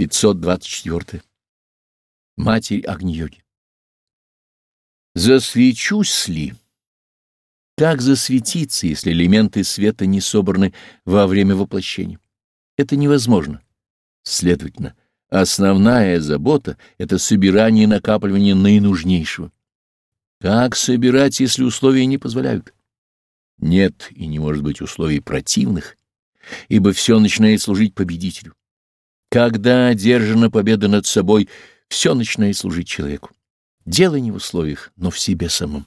524. Матерь Агни-йоги. Засвечусь ли? Как засветиться, если элементы света не собраны во время воплощения? Это невозможно. Следовательно, основная забота — это собирание и накапливание наинужнейшего. Как собирать, если условия не позволяют? Нет и не может быть условий противных, ибо все начинает служить победителю. Когда одержана победа над собой, все начинает служить человеку. Дело не в условиях, но в себе самом.